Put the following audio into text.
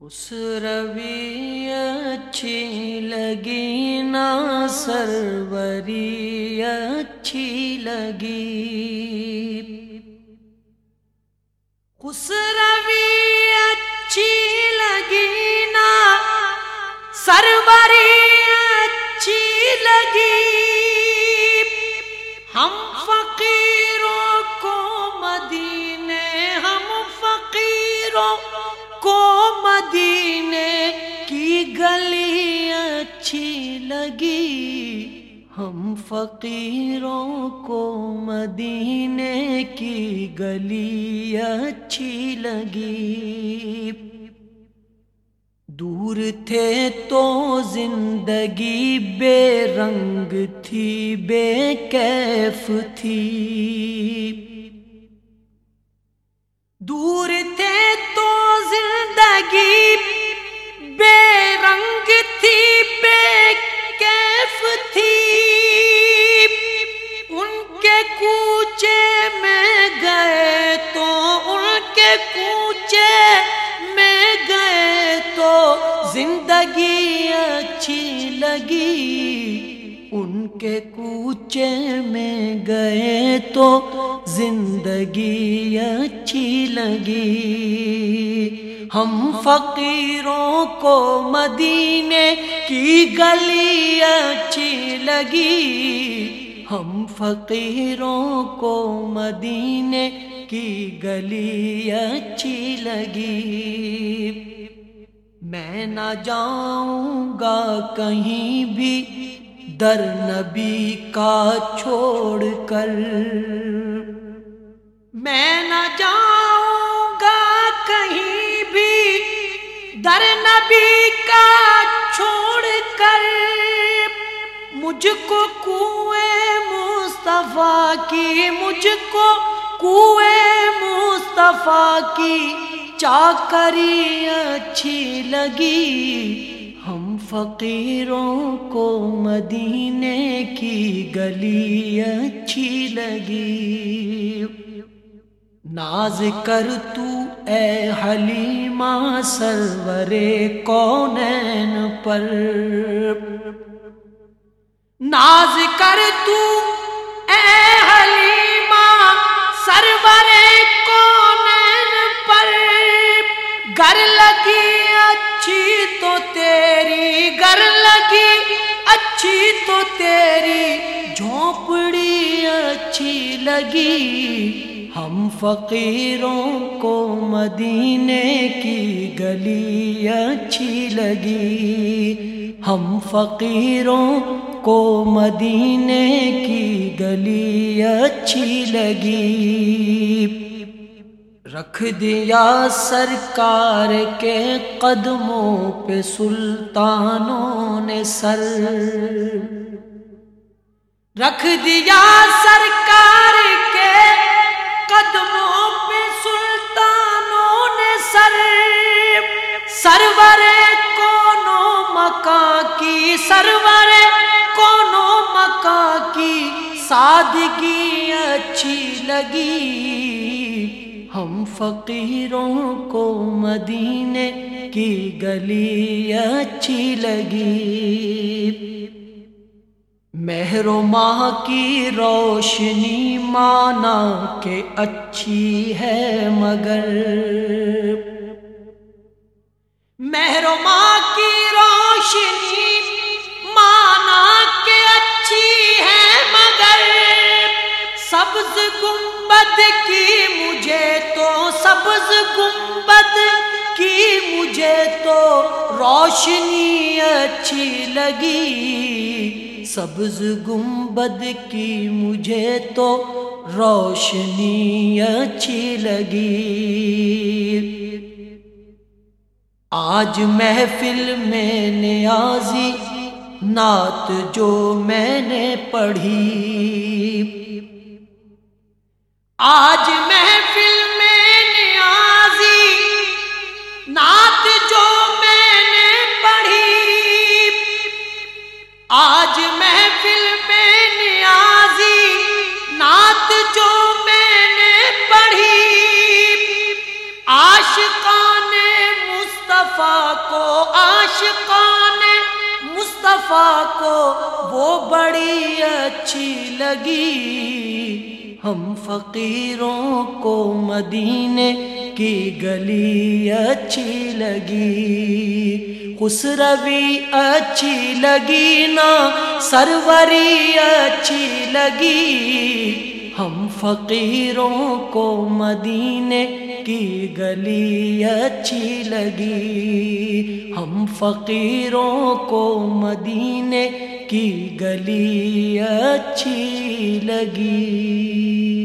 اس روی اچھی لگی نا سروری اچھی لگی۔ اس روی اچھی لگی نا سروری اچھی لگی۔ گلی اچھی لگی۔ ہم فقیروں کو مدینے کی گلی اچھی لگی۔ دور تھے تو زندگی بے رنگ تھی، بے کیف تھی۔ دور تھے تو زندگی بے رنگ تھی، بے کیف تھی۔ ان کے کوچے میں گئے تو، ان کے کوچے میں گئے تو زندگی اچھی لگی۔ ان کے کوچے میں گئے تو زندگی اچھی لگی۔ ہم فقیروں کو مدینے کی گلی اچھی لگی۔ ہم فقیروں کو مدینے کی گلی اچھی لگی۔ میں نہ جاؤں گا کہیں بھی۔ در نبی کا چھوڑ کر۔ میں نہ جاؤں گا کہیں بھی۔ در نبی کا چھوڑ کر مجھ کو کنویں مصطفیٰ کی، مجھ کو کنویں مصطفیٰ کی چاکری اچھی لگی۔ ہم فقیروں کو مدینے کی گلی اچھی لگی۔ ناز کر تو اے حلیمہ سرور کونین پر۔ ناز کر تو اے حلیمہ سرور کونین پر۔ گر لگی اچھی تو تیری، گر لگی اچھی تو تیری۔ جھونپڑی اچھی لگی۔ ہم فقیروں کو مدینے کی گلی اچھی لگی۔ ہم فقیروں کو مدینے کی گلی اچھی لگی۔ رکھ دیا سرکار کے قدموں پہ سلطانوں نے سر۔ رکھ دیا سرکار کے سرور کونو مکا کی سرور کونو مکا کی سادگی اچھی لگی ہم فقیروں کو مدینے کی گلی اچھی لگی مہر و ماہ کی روشنی مانا کہ اچھی ہے مگر مہر ماہ کی روشنی مانا کہ اچھی ہے مگر سبز گنبد کی مجھے تو سبز گنبد کی مجھے تو روشنی اچھی لگی سبز گنبد کی مجھے تو روشنی اچھی لگی آج محفل میں نیازی نعت جو میں نے پڑھی۔ آج محفل نے پڑھی عاشقان مصطفیٰ کو مصطفیٰ کو وہ بڑی اچھی لگی۔ ہم فقیروں کو مدینے کی گلی اچھی لگی۔ خسروی اچھی لگی نا، سروری اچھی لگی۔ ہم فقیروں کو مدینے کی گلی اچھی لگی۔ ہم فقیروں کو مدینے کی گلی اچھی لگی۔